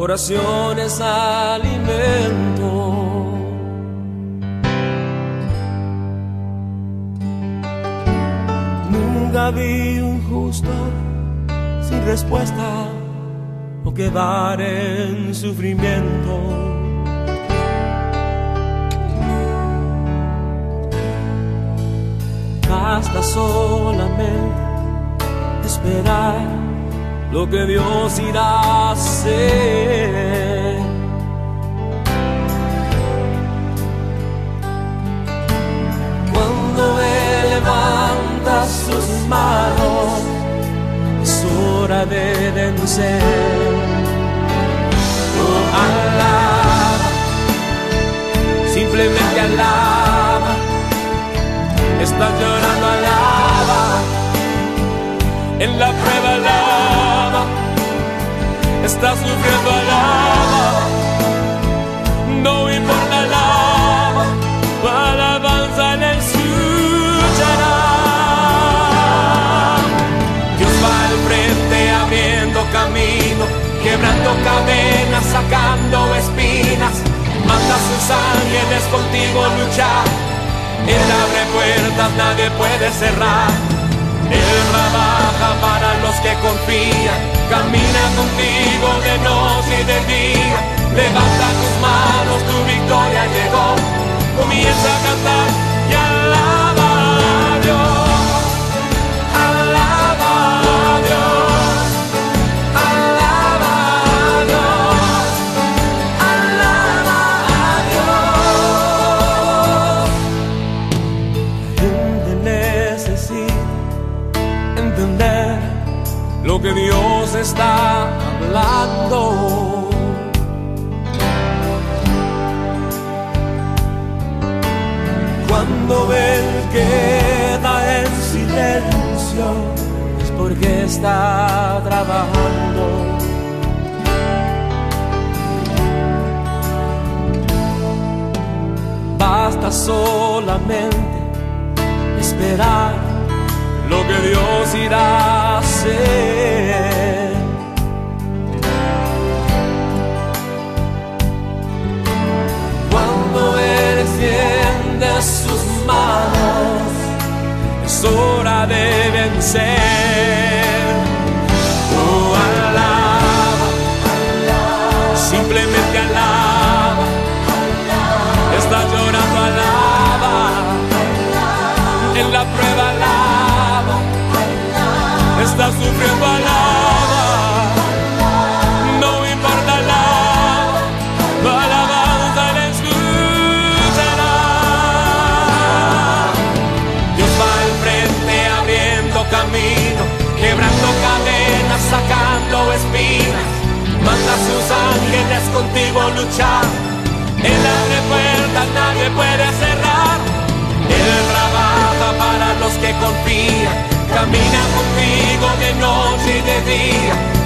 oraciones alimento. Nunca vi un justo sin respuesta o quedar en sufrimiento. Basta solamente esperar lo que Dios irá a hacer. Cuando Él levanta sus manos, es hora de vencer. Oh, alaba, simplemente alaba, estás llorando, estás sufriendo alaba, no importa alaba, alabanza en el escuchará. Dios va al frente abriendo camino, quebrando cadenas, sacando espinas, manda sus ángeles contigo luchar. Él abre puertas, nadie puede cerrar. Él trabaja para los que confían, camina contigo de noche y de día. Levanta tus manos, tu victoria llegó. Comienza a cantar y alaba a Dios. Alaba a Dios. Alaba a Dios. Alaba a Dios. La gente necesita entender lo que Dios está hablando. Cuando Él queda en silencio es porque está trabajando. Basta solamente esperar lo que Dios irá Cuando Él extiende sus manos, es hora de vencer. camina conmigo de noche y de día.